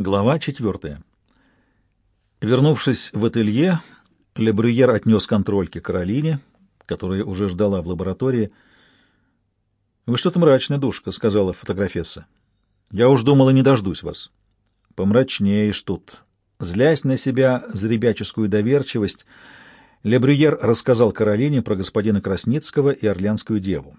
Глава четвертая. Вернувшись в ателье, Лебрюер отнес контрольки Каролине, которая уже ждала в лаборатории. «Вы что-то мрачная, душка», — сказала фотографесса. «Я уж думала, не дождусь вас». «Помрачнеешь тут». Злясь на себя за ребяческую доверчивость, Лебрюер рассказал Каролине про господина Красницкого и Орлянскую деву.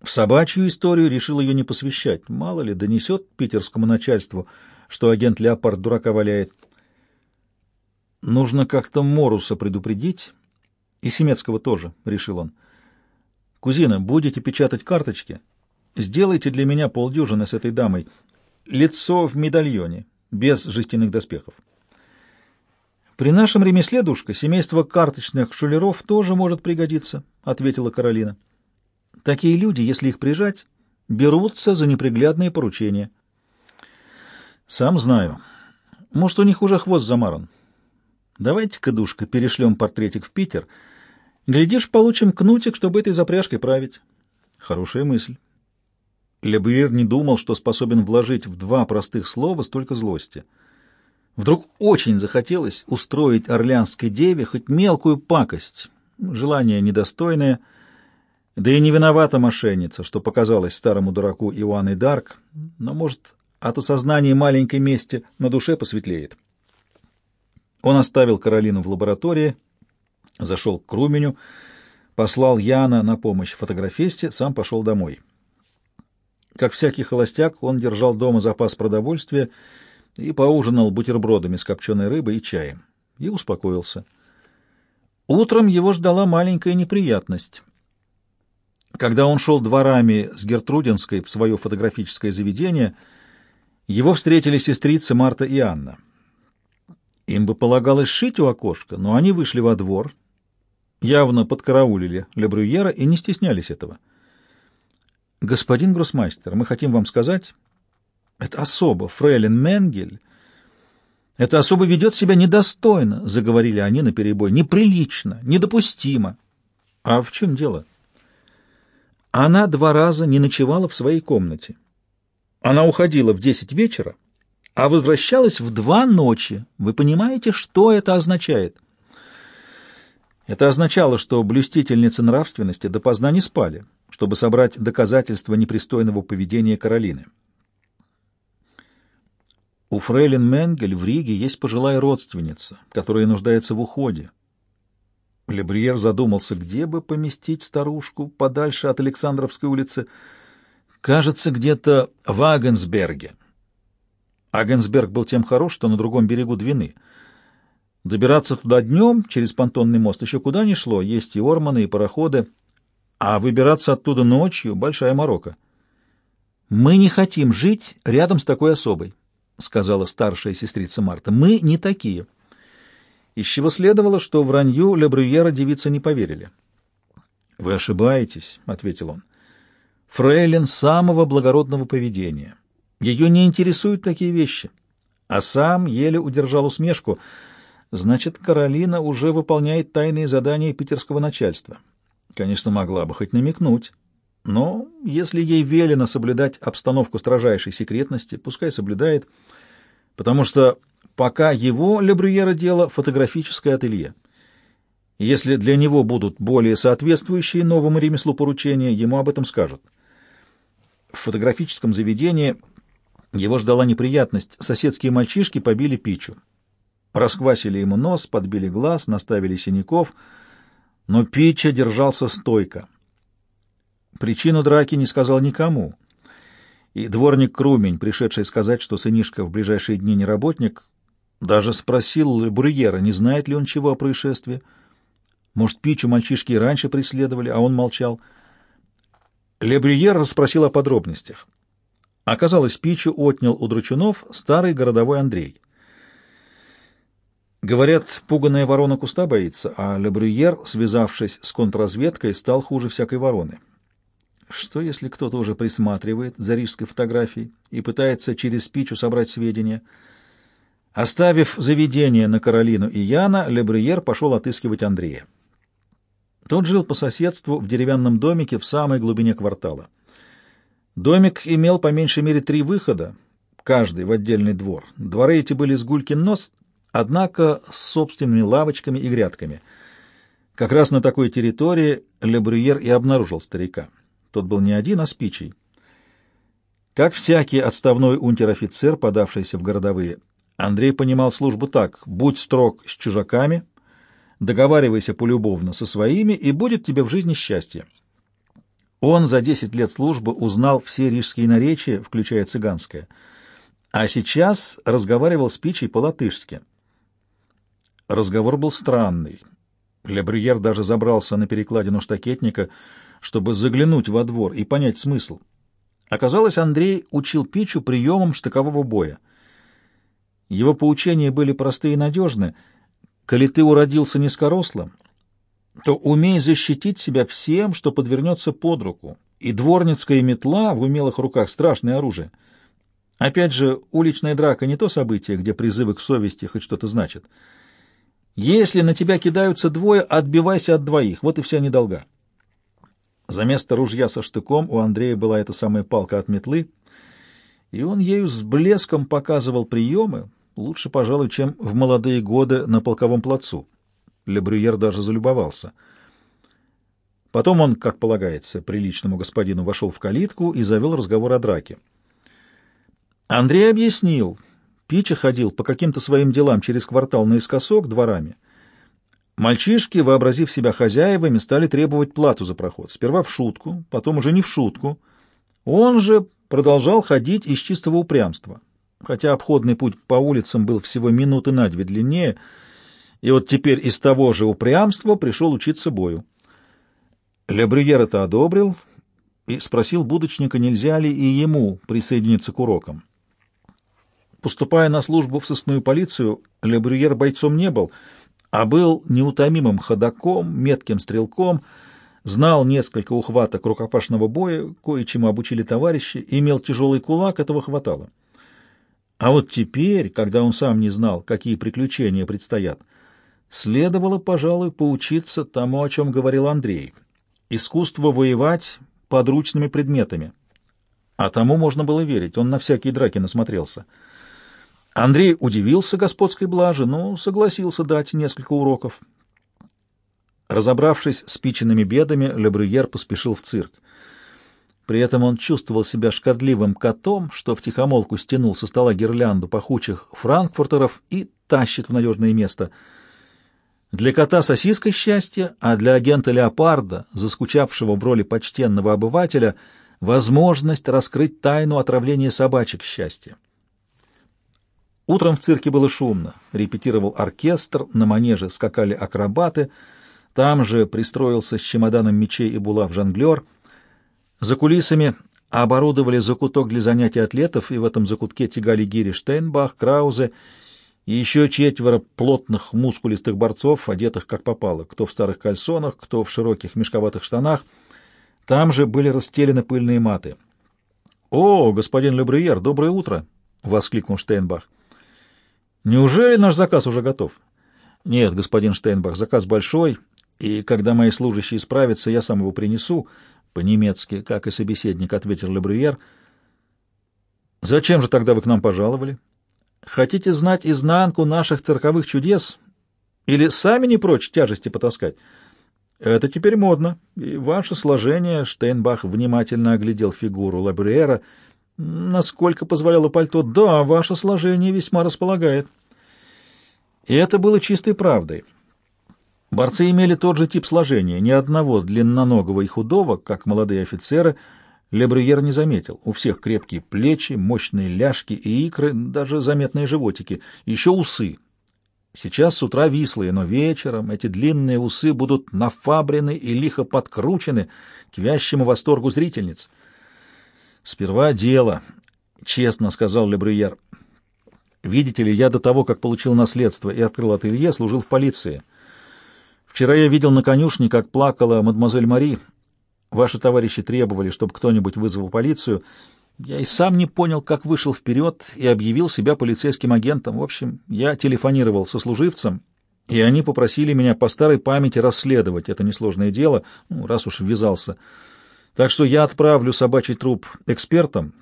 В собачью историю решил ее не посвящать. Мало ли, донесет питерскому начальству, что агент Леопард дурака валяет. Нужно как-то Моруса предупредить, и Семецкого тоже, — решил он. Кузина, будете печатать карточки? Сделайте для меня полдюжины с этой дамой. Лицо в медальоне, без жестяных доспехов. При нашем ремесле, душка, семейство карточных шулеров тоже может пригодиться, — ответила Каролина. — Такие люди, если их прижать, берутся за неприглядные поручения. Сам знаю. Может, у них уже хвост замаран. Давайте-ка, душка, перешлем портретик в Питер. Глядишь, получим кнутик, чтобы этой запряжкой править. Хорошая мысль. Лебуир не думал, что способен вложить в два простых слова столько злости. Вдруг очень захотелось устроить орлянской деве хоть мелкую пакость, желание недостойное — да и не виновата мошенница, что показалась старому дураку Иоанной Дарк, но, может, от осознания маленькой мести на душе посветлеет. Он оставил Каролину в лаборатории, зашел к Круменю, послал Яна на помощь фотографисте, сам пошел домой. Как всякий холостяк, он держал дома запас продовольствия и поужинал бутербродами с копченой рыбой и чаем. И успокоился. Утром его ждала маленькая неприятность. Когда он шел дворами с Гертрудинской в свое фотографическое заведение, его встретили сестрицы Марта и Анна. Им бы полагалось шить у окошка, но они вышли во двор, явно подкараулили Лебрюера и не стеснялись этого. «Господин гроссмайстер, мы хотим вам сказать, это особо, фрейлин Менгель, это особо ведет себя недостойно», — заговорили они наперебой, — «неприлично, недопустимо». «А в чем дело?» Она два раза не ночевала в своей комнате. Она уходила в десять вечера, а возвращалась в два ночи. Вы понимаете, что это означает? Это означало, что блюстительницы нравственности допоздна не спали, чтобы собрать доказательства непристойного поведения Каролины. У фрейлин Менгель в Риге есть пожилая родственница, которая нуждается в уходе. Лебриер задумался, где бы поместить старушку подальше от Александровской улицы. Кажется, где-то в Агенсберге. Агенсберг был тем хорош, что на другом берегу Двины. Добираться туда днем через понтонный мост еще куда ни шло, есть и орманы, и пароходы, а выбираться оттуда ночью — большая морока. «Мы не хотим жить рядом с такой особой», — сказала старшая сестрица Марта. «Мы не такие» из чего следовало, что вранью Ле девицы не поверили. — Вы ошибаетесь, — ответил он. — Фрейлин самого благородного поведения. Ее не интересуют такие вещи. А сам еле удержал усмешку. Значит, Каролина уже выполняет тайные задания питерского начальства. Конечно, могла бы хоть намекнуть. Но если ей велено соблюдать обстановку строжайшей секретности, пускай соблюдает, потому что Пока его, Лебрюера, дело фотографическое ателье. Если для него будут более соответствующие новому ремеслу поручения, ему об этом скажут. В фотографическом заведении его ждала неприятность. Соседские мальчишки побили Пичу. Расквасили ему нос, подбили глаз, наставили синяков, но Пича держался стойко. Причину драки не сказал никому. И дворник Крумень, пришедший сказать, что сынишка в ближайшие дни не работник, даже спросил Брюгера, не знает ли он чего о происшествии. Может, Пичу мальчишки и раньше преследовали, а он молчал. Лебрюер расспросил о подробностях. Оказалось, Пичу отнял у Дручунов старый городовой Андрей. Говорят, пуганая ворона куста боится, а Лебрюер, связавшись с контрразведкой, стал хуже всякой вороны. Что, если кто-то уже присматривает за рижской фотографией и пытается через Пичу собрать сведения — Оставив заведение на Каролину и Яна, Лебриер пошел отыскивать Андрея. Тот жил по соседству в деревянном домике в самой глубине квартала. Домик имел по меньшей мере три выхода, каждый в отдельный двор. Дворы эти были с гулькин нос, однако с собственными лавочками и грядками. Как раз на такой территории Лебрюер и обнаружил старика. Тот был не один, а с пичей. Как всякий отставной унтер-офицер, подавшийся в городовые, Андрей понимал службу так — будь строг с чужаками, договаривайся полюбовно со своими, и будет тебе в жизни счастье. Он за десять лет службы узнал все рижские наречия, включая цыганское, а сейчас разговаривал с Пичей по-латышски. Разговор был странный. Лебрюер даже забрался на перекладину штакетника, чтобы заглянуть во двор и понять смысл. Оказалось, Андрей учил Пичу приемам штыкового боя. Его поучения были простые и надежны. Коли ты уродился низкорослым, то умей защитить себя всем, что подвернется под руку. И дворницкая метла в умелых руках — страшное оружие. Опять же, уличная драка — не то событие, где призывы к совести хоть что-то значат. Если на тебя кидаются двое, отбивайся от двоих. Вот и вся недолга. За место ружья со штыком у Андрея была эта самая палка от метлы, и он ею с блеском показывал приемы, лучше, пожалуй, чем в молодые годы на полковом плацу. Лебрюер даже залюбовался. Потом он, как полагается, приличному господину вошел в калитку и завел разговор о драке. Андрей объяснил. Пича ходил по каким-то своим делам через квартал наискосок дворами. Мальчишки, вообразив себя хозяевами, стали требовать плату за проход. Сперва в шутку, потом уже не в шутку. Он же продолжал ходить из чистого упрямства. Хотя обходный путь по улицам был всего минуты на две длиннее — и вот теперь из того же упрямства пришел учиться бою. Лебрюер это одобрил и спросил будочника, нельзя ли и ему присоединиться к урокам. Поступая на службу в сыскную полицию, Лебрюер бойцом не был, а был неутомимым ходаком, метким стрелком, знал несколько ухваток рукопашного боя, кое-чему обучили товарищи, имел тяжелый кулак, этого хватало. А вот теперь, когда он сам не знал, какие приключения предстоят, — Следовало, пожалуй, поучиться тому, о чем говорил Андрей. Искусство воевать подручными предметами. А тому можно было верить, он на всякие драки насмотрелся. Андрей удивился господской блаже, но согласился дать несколько уроков. Разобравшись с пиченными бедами, Лебрюер поспешил в цирк. При этом он чувствовал себя шкодливым котом, что втихомолку стянул со стола гирлянду пахучих франкфуртеров и тащит в надежное место — для кота сосиска счастья, а для агента Леопарда, заскучавшего в роли почтенного обывателя, возможность раскрыть тайну отравления собачек счастья. Утром в цирке было шумно. Репетировал оркестр, на манеже скакали акробаты, там же пристроился с чемоданом мечей и булав жонглер. За кулисами оборудовали закуток для занятий атлетов, и в этом закутке тягали гири Штейнбах, Краузе и еще четверо плотных мускулистых борцов, одетых как попало, кто в старых кальсонах, кто в широких мешковатых штанах. Там же были расстелены пыльные маты. «О, господин Лебрюер, доброе утро!» — воскликнул Штейнбах. «Неужели наш заказ уже готов?» «Нет, господин Штейнбах, заказ большой, и когда мои служащие справятся, я сам его принесу». По-немецки, как и собеседник, ответил Лебрюер. «Зачем же тогда вы к нам пожаловали?» Хотите знать изнанку наших цирковых чудес? Или сами не прочь тяжести потаскать? Это теперь модно, и ваше сложение, Штейнбах внимательно оглядел фигуру Лабриера, насколько позволяло пальто, да, ваше сложение весьма располагает. И это было чистой правдой. Борцы имели тот же тип сложения, ни одного длинноногого и худого, как молодые офицеры — Лебрюер не заметил. У всех крепкие плечи, мощные ляжки и икры, даже заметные животики, еще усы. Сейчас с утра вислые, но вечером эти длинные усы будут нафабрены и лихо подкручены к вящему восторгу зрительниц. «Сперва дело», — честно сказал Лебрюер. «Видите ли, я до того, как получил наследство и открыл ателье, служил в полиции. Вчера я видел на конюшне, как плакала мадемуазель Мари». Ваши товарищи требовали, чтобы кто-нибудь вызвал полицию. Я и сам не понял, как вышел вперед и объявил себя полицейским агентом. В общем, я телефонировал со служивцем, и они попросили меня по старой памяти расследовать это несложное дело, ну, раз уж ввязался. Так что я отправлю собачий труп экспертам,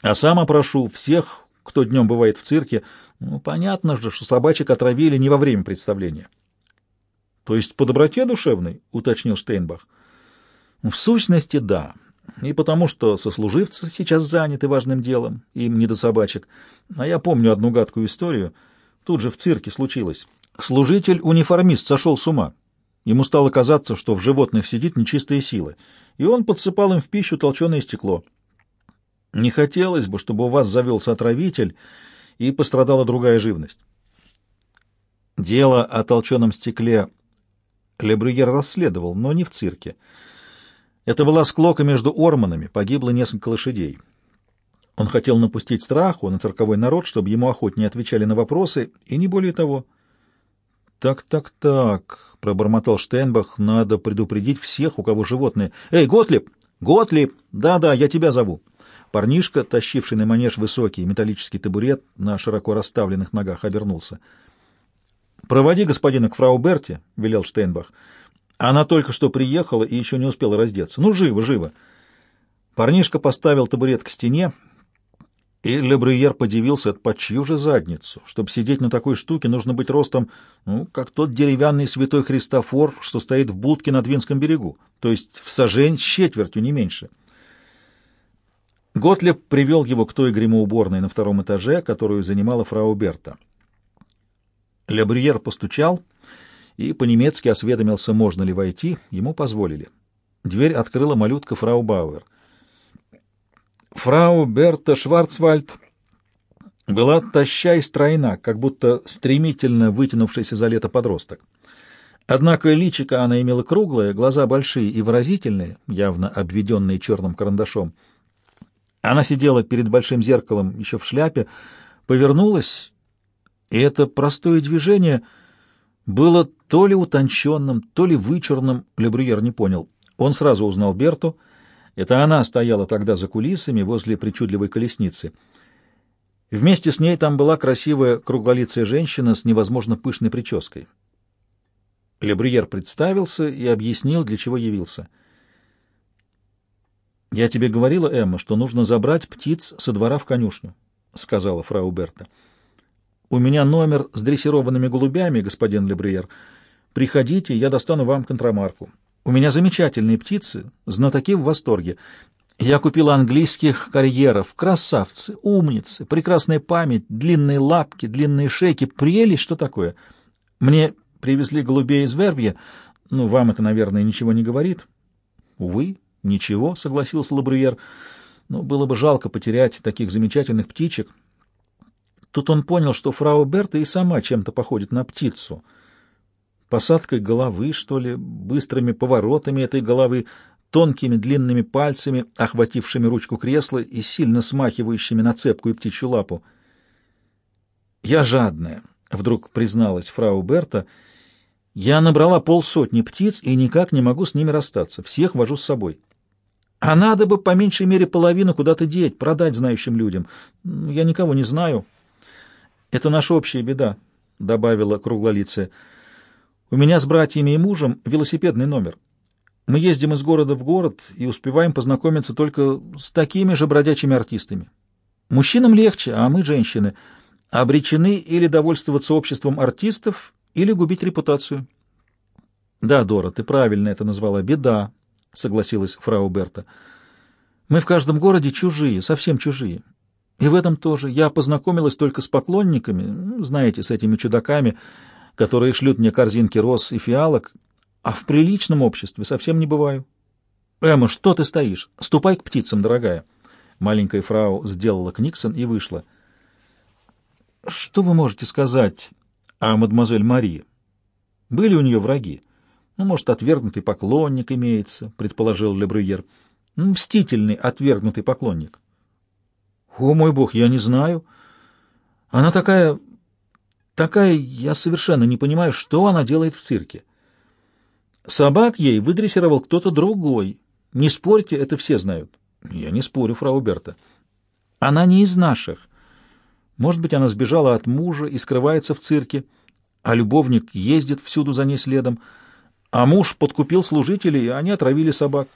а сам опрошу всех, кто днем бывает в цирке. Ну, понятно же, что собачек отравили не во время представления. — То есть по доброте душевной? — уточнил Штейнбах. — В сущности, да. И потому, что сослуживцы сейчас заняты важным делом, им не до собачек. А я помню одну гадкую историю. Тут же в цирке случилось. Служитель-униформист сошел с ума. Ему стало казаться, что в животных сидит нечистая сила, и он подсыпал им в пищу толченое стекло. Не хотелось бы, чтобы у вас завелся отравитель и пострадала другая живность. Дело о толченом стекле Лебрюер расследовал, но не в цирке. Это была склока между орманами, погибло несколько лошадей. Он хотел напустить страху на цирковой народ, чтобы ему охотнее отвечали на вопросы, и не более того. «Так, так, так», — пробормотал Штейнбах, — «надо предупредить всех, у кого животные». «Эй, Готлиб! Готлиб! Да-да, я тебя зову». Парнишка, тащивший на манеж высокий металлический табурет на широко расставленных ногах, обернулся. «Проводи господина к фрау Берти», — велел Штейнбах. Она только что приехала и еще не успела раздеться. Ну, живо, живо. Парнишка поставил табурет к стене, и Лебрюер подивился, под чью же задницу. Чтобы сидеть на такой штуке, нужно быть ростом, ну, как тот деревянный святой Христофор, что стоит в будке на Двинском берегу, то есть в сажень с четвертью, не меньше. Готлеб привел его к той гримоуборной на втором этаже, которую занимала фрау Берта. Лебрюер постучал и по-немецки осведомился, можно ли войти, ему позволили. Дверь открыла малютка фрау Бауэр. Фрау Берта Шварцвальд была таща и стройна, как будто стремительно вытянувшийся за лето подросток. Однако личико она имела круглое, глаза большие и выразительные, явно обведенные черным карандашом. Она сидела перед большим зеркалом еще в шляпе, повернулась, и это простое движение — было то ли утонченным, то ли вычурным, Лебрюер не понял. Он сразу узнал Берту. Это она стояла тогда за кулисами возле причудливой колесницы. Вместе с ней там была красивая круглолицая женщина с невозможно пышной прической. Лебрюер представился и объяснил, для чего явился. «Я тебе говорила, Эмма, что нужно забрать птиц со двора в конюшню», — сказала фрау Берта. У меня номер с дрессированными голубями, господин Лебриер. Приходите, я достану вам контрамарку. У меня замечательные птицы, знатоки в восторге. Я купила английских карьеров, красавцы, умницы, прекрасная память, длинные лапки, длинные шейки, прелесть, что такое. Мне привезли голубей из Вервья, ну, вам это, наверное, ничего не говорит. Увы, ничего, согласился Лабрюер. Но было бы жалко потерять таких замечательных птичек. Тут он понял, что фрау Берта и сама чем-то походит на птицу. Посадкой головы, что ли, быстрыми поворотами этой головы, тонкими длинными пальцами, охватившими ручку кресла и сильно смахивающими на цепкую птичью лапу. «Я жадная», — вдруг призналась фрау Берта. «Я набрала полсотни птиц и никак не могу с ними расстаться. Всех вожу с собой. А надо бы по меньшей мере половину куда-то деть, продать знающим людям. Я никого не знаю». «Это наша общая беда», — добавила круглолицая. «У меня с братьями и мужем велосипедный номер. Мы ездим из города в город и успеваем познакомиться только с такими же бродячими артистами. Мужчинам легче, а мы, женщины, обречены или довольствоваться обществом артистов, или губить репутацию». «Да, Дора, ты правильно это назвала. Беда», — согласилась фрау Берта. «Мы в каждом городе чужие, совсем чужие. И в этом тоже. Я познакомилась только с поклонниками, ну, знаете, с этими чудаками, которые шлют мне корзинки роз и фиалок, а в приличном обществе совсем не бываю. Эмма, что ты стоишь? Ступай к птицам, дорогая. Маленькая фрау сделала книксон и вышла. Что вы можете сказать о мадемуазель Марии? Были у нее враги? Ну, может, отвергнутый поклонник имеется, предположил Лебрюер. Мстительный отвергнутый поклонник. О, мой бог, я не знаю. Она такая... Такая... Я совершенно не понимаю, что она делает в цирке. Собак ей выдрессировал кто-то другой. Не спорьте, это все знают. Я не спорю, фрау Берта. Она не из наших. Может быть, она сбежала от мужа и скрывается в цирке, а любовник ездит всюду за ней следом, а муж подкупил служителей, и они отравили собак.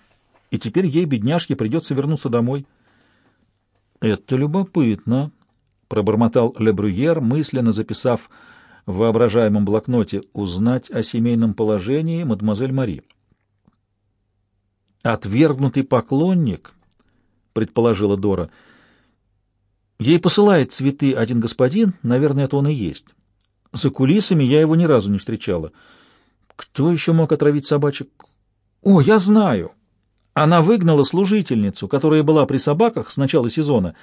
И теперь ей, бедняжке, придется вернуться домой. — Это любопытно, — пробормотал Лебрюер, мысленно записав в воображаемом блокноте «Узнать о семейном положении мадемуазель Мари». «Отвергнутый поклонник», — предположила Дора, — «ей посылает цветы один господин, наверное, это он и есть. За кулисами я его ни разу не встречала. Кто еще мог отравить собачек? О, я знаю! Она выгнала служительницу, которая была при собаках с начала сезона.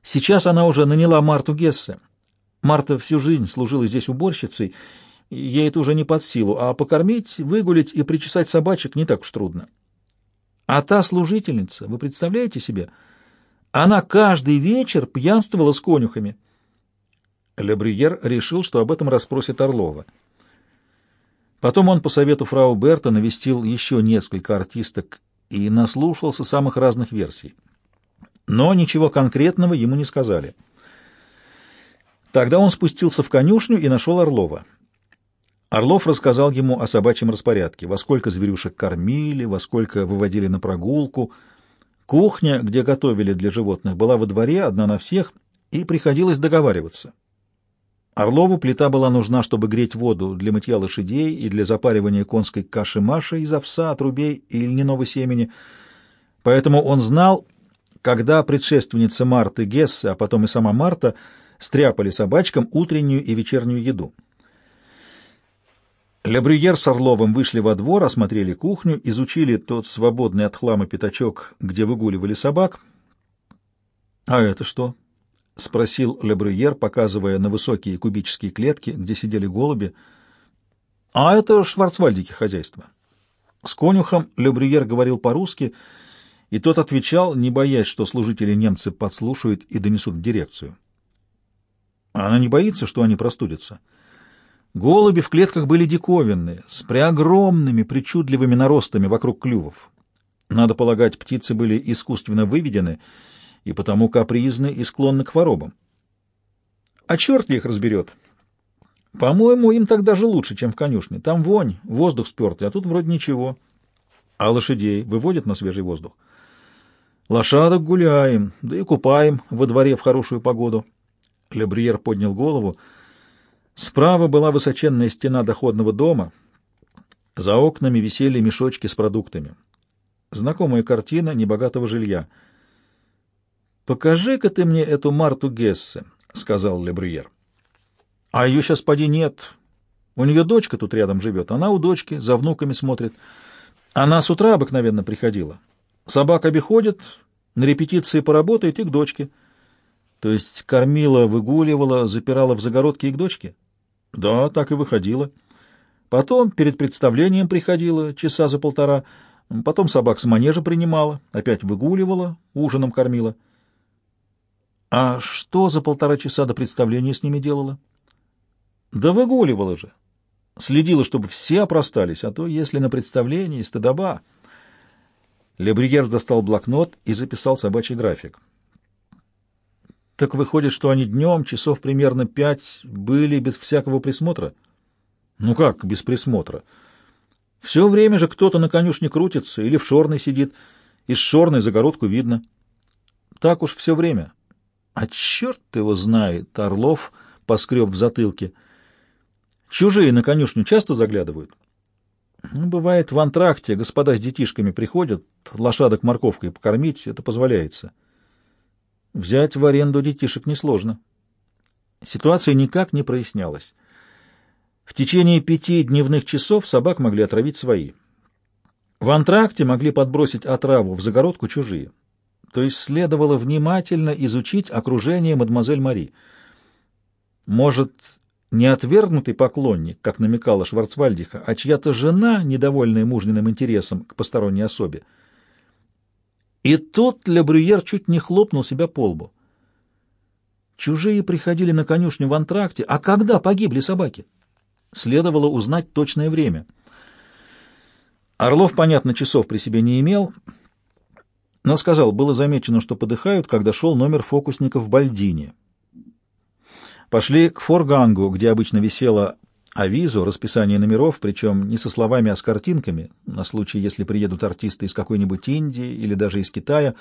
Сейчас она уже наняла Марту Гессе. Марта всю жизнь служила здесь уборщицей, ей это уже не под силу, а покормить, выгулить и причесать собачек не так уж трудно. А та служительница, вы представляете себе, она каждый вечер пьянствовала с конюхами. Лебрюер решил, что об этом расспросит Орлова. Потом он по совету фрау Берта навестил еще несколько артисток и наслушался самых разных версий. Но ничего конкретного ему не сказали. Тогда он спустился в конюшню и нашел Орлова. Орлов рассказал ему о собачьем распорядке, во сколько зверюшек кормили, во сколько выводили на прогулку. Кухня, где готовили для животных, была во дворе, одна на всех, и приходилось договариваться. Орлову плита была нужна, чтобы греть воду для мытья лошадей и для запаривания конской каши-маши из овса, отрубей и льняного семени. Поэтому он знал, когда предшественница Марты Гессе, а потом и сама Марта, стряпали собачкам утреннюю и вечернюю еду. Лебрюер с Орловым вышли во двор, осмотрели кухню, изучили тот свободный от хлама пятачок, где выгуливали собак. — А это что? — спросил Лебрюер, показывая на высокие кубические клетки, где сидели голуби. — А это шварцвальдики хозяйства. С конюхом Лебрюер говорил по-русски, и тот отвечал, не боясь, что служители немцы подслушают и донесут в дирекцию. Она не боится, что они простудятся. Голуби в клетках были диковинные, с преогромными, причудливыми наростами вокруг клювов. Надо полагать, птицы были искусственно выведены — и потому капризны и склонны к хворобам. А черт ли их разберет? По-моему, им так даже лучше, чем в конюшне. Там вонь, воздух спертый, а тут вроде ничего. А лошадей выводят на свежий воздух? Лошадок гуляем, да и купаем во дворе в хорошую погоду. Лебриер поднял голову. Справа была высоченная стена доходного дома. За окнами висели мешочки с продуктами. Знакомая картина небогатого жилья — «Покажи-ка ты мне эту Марту Гессе», — сказал Лебрюер. «А ее сейчас поди нет. У нее дочка тут рядом живет. Она у дочки, за внуками смотрит. Она с утра обыкновенно приходила. Собака обиходит, на репетиции поработает и к дочке. То есть кормила, выгуливала, запирала в загородке и к дочке? Да, так и выходила. Потом перед представлением приходила, часа за полтора. Потом собак с манежа принимала, опять выгуливала, ужином кормила. А что за полтора часа до представления с ними делала? Да выгуливала же. Следила, чтобы все опростались, а то, если на представлении, стыдоба. Лебригер достал блокнот и записал собачий график. Так выходит, что они днем, часов примерно пять, были без всякого присмотра? Ну как без присмотра? Все время же кто-то на конюшне крутится или в шорной сидит. Из шорной загородку видно. Так уж все время. А черт его знает, Орлов поскреб в затылке. Чужие на конюшню часто заглядывают? Ну, бывает, в антракте господа с детишками приходят, лошадок морковкой покормить, это позволяется. Взять в аренду детишек несложно. Ситуация никак не прояснялась. В течение пяти дневных часов собак могли отравить свои. В антракте могли подбросить отраву в загородку чужие то есть следовало внимательно изучить окружение мадемуазель Мари. Может, не отвергнутый поклонник, как намекала Шварцвальдиха, а чья-то жена, недовольная мужниным интересом к посторонней особе. И тут Лебрюер чуть не хлопнул себя по лбу. Чужие приходили на конюшню в антракте, а когда погибли собаки? Следовало узнать точное время. Орлов, понятно, часов при себе не имел — но сказал, было замечено, что подыхают, когда шел номер фокусника в Бальдине. Пошли к Форгангу, где обычно висело авизо, расписание номеров, причем не со словами, а с картинками, на случай, если приедут артисты из какой-нибудь Индии или даже из Китая.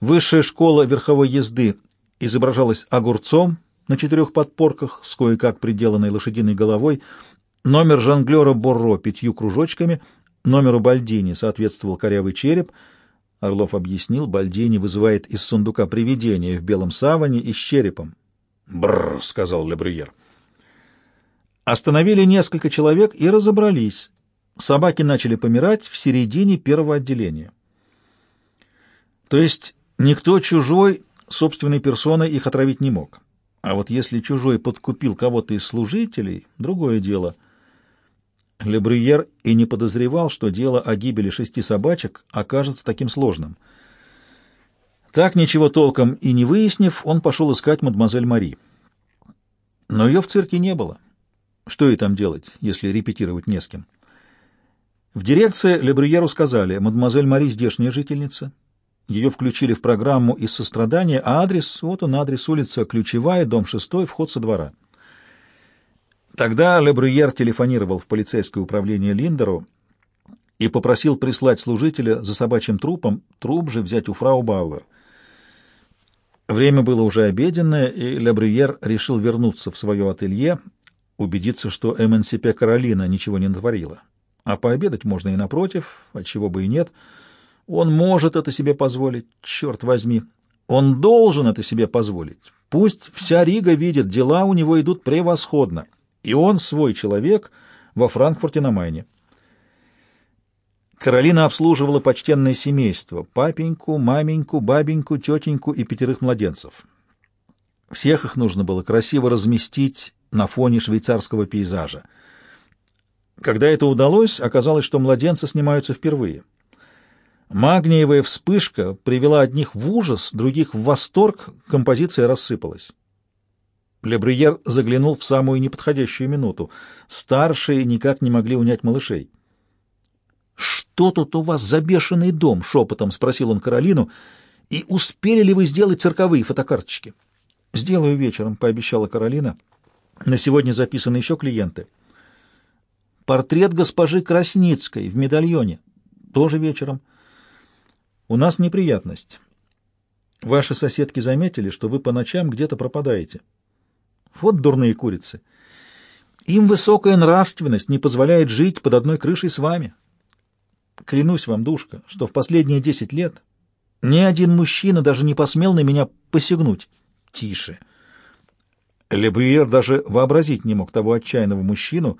Высшая школа верховой езды изображалась огурцом на четырех подпорках с кое-как приделанной лошадиной головой, номер жонглера Борро пятью кружочками, номеру Бальдини соответствовал корявый череп. Орлов объяснил, Бальдини вызывает из сундука привидение в белом саване и с черепом. «Бррр», — сказал Лебрюер. Остановили несколько человек и разобрались. Собаки начали помирать в середине первого отделения. То есть никто чужой собственной персоной их отравить не мог. А вот если чужой подкупил кого-то из служителей, другое дело. Лебрюер и не подозревал, что дело о гибели шести собачек окажется таким сложным. Так, ничего толком и не выяснив, он пошел искать мадемуазель Мари. Но ее в цирке не было. Что ей там делать, если репетировать не с кем? В дирекции Лебрюеру сказали, мадемуазель Мари здешняя жительница, ее включили в программу из сострадания, а адрес, вот он адрес, улица Ключевая, дом 6, вход со двора. Тогда Лебрюер телефонировал в полицейское управление Линдеру и попросил прислать служителя за собачьим трупом, труп же взять у фрау Бауэр. Время было уже обеденное, и Лебрюер решил вернуться в свое ателье, убедиться, что МНСП Каролина ничего не натворила. А пообедать можно и напротив, отчего бы и нет — он может это себе позволить, черт возьми. Он должен это себе позволить. Пусть вся Рига видит, дела у него идут превосходно. И он свой человек во Франкфурте на Майне. Каролина обслуживала почтенное семейство — папеньку, маменьку, бабеньку, тетеньку и пятерых младенцев. Всех их нужно было красиво разместить на фоне швейцарского пейзажа. Когда это удалось, оказалось, что младенцы снимаются впервые — Магниевая вспышка привела одних в ужас, других в восторг, композиция рассыпалась. Лебрюер заглянул в самую неподходящую минуту. Старшие никак не могли унять малышей. «Что тут у вас за бешеный дом?» — шепотом спросил он Каролину. «И успели ли вы сделать цирковые фотокарточки?» «Сделаю вечером», — пообещала Каролина. «На сегодня записаны еще клиенты». «Портрет госпожи Красницкой в медальоне. Тоже вечером». У нас неприятность. Ваши соседки заметили, что вы по ночам где-то пропадаете. Вот дурные курицы. Им высокая нравственность не позволяет жить под одной крышей с вами. Клянусь вам, душка, что в последние десять лет ни один мужчина даже не посмел на меня посягнуть. Тише. Лебуер даже вообразить не мог того отчаянного мужчину,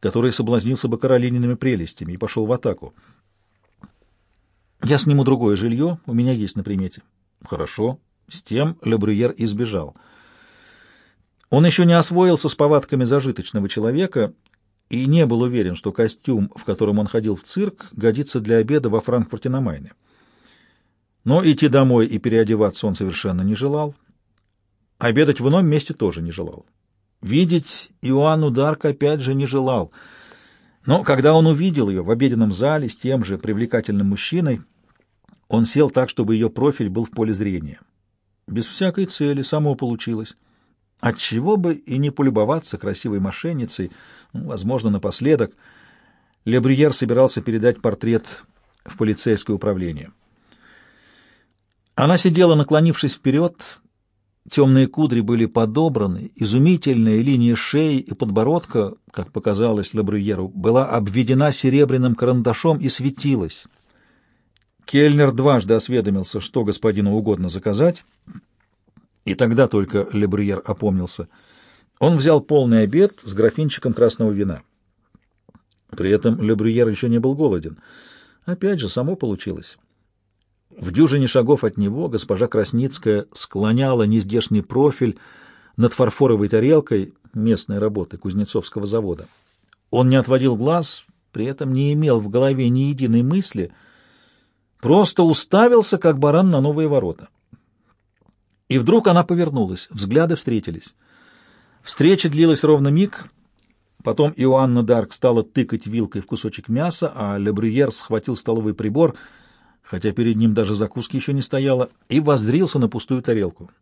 который соблазнился бы Каролиниными прелестями и пошел в атаку. Я сниму другое жилье, у меня есть на примете. Хорошо. С тем Лебрюер избежал. Он еще не освоился с повадками зажиточного человека и не был уверен, что костюм, в котором он ходил в цирк, годится для обеда во Франкфурте на Майне. Но идти домой и переодеваться он совершенно не желал. Обедать в ином месте тоже не желал. Видеть Иоанну Дарк опять же не желал. Но когда он увидел ее в обеденном зале с тем же привлекательным мужчиной, он сел так, чтобы ее профиль был в поле зрения. Без всякой цели, само получилось. Отчего бы и не полюбоваться красивой мошенницей, ну, возможно, напоследок. Лебрюер собирался передать портрет в полицейское управление. Она сидела, наклонившись вперед, темные кудри были подобраны, изумительная линия шеи и подбородка, как показалось Лебрюеру, была обведена серебряным карандашом и светилась. Кельнер дважды осведомился, что господину угодно заказать, и тогда только Лебрюер опомнился. Он взял полный обед с графинчиком красного вина. При этом Лебрюер еще не был голоден. Опять же, само получилось. В дюжине шагов от него госпожа Красницкая склоняла нездешний профиль над фарфоровой тарелкой местной работы Кузнецовского завода. Он не отводил глаз, при этом не имел в голове ни единой мысли — просто уставился, как баран на новые ворота. И вдруг она повернулась, взгляды встретились. Встреча длилась ровно миг, потом Иоанна Дарк стала тыкать вилкой в кусочек мяса, а Лебрюер схватил столовый прибор, хотя перед ним даже закуски еще не стояло, и воззрился на пустую тарелку.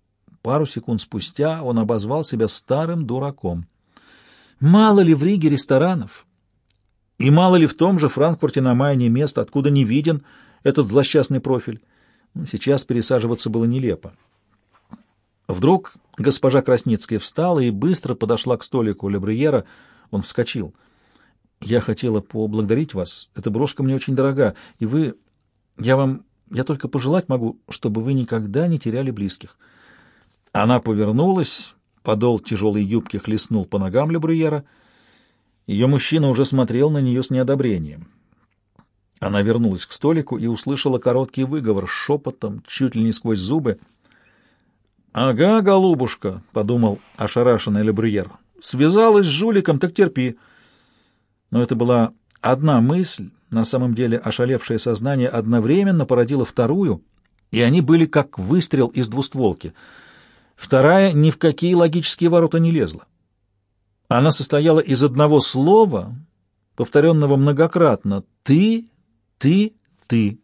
Пару секунд спустя он обозвал себя старым дураком. Мало ли в Риге ресторанов, и мало ли в том же Франкфурте на Майне мест, откуда не виден этот злосчастный профиль. Сейчас пересаживаться было нелепо. Вдруг госпожа Красницкая встала и быстро подошла к столику Лебрюера. Он вскочил. «Я хотела поблагодарить вас. Эта брошка мне очень дорога, и вы... Я вам... Я только пожелать могу, чтобы вы никогда не теряли близких». Она повернулась, подол тяжелой юбки хлестнул по ногам Лебрюера. Ее мужчина уже смотрел на нее с неодобрением. Она вернулась к столику и услышала короткий выговор шепотом, чуть ли не сквозь зубы — «Ага, голубушка», — подумал ошарашенный Лебрюер, — «связалась с жуликом, так терпи». Но это была одна мысль, на самом деле ошалевшее сознание одновременно породило вторую, и они были как выстрел из двустволки. Вторая ни в какие логические ворота не лезла. Она состояла из одного слова, повторенного многократно «ты, ты, ты».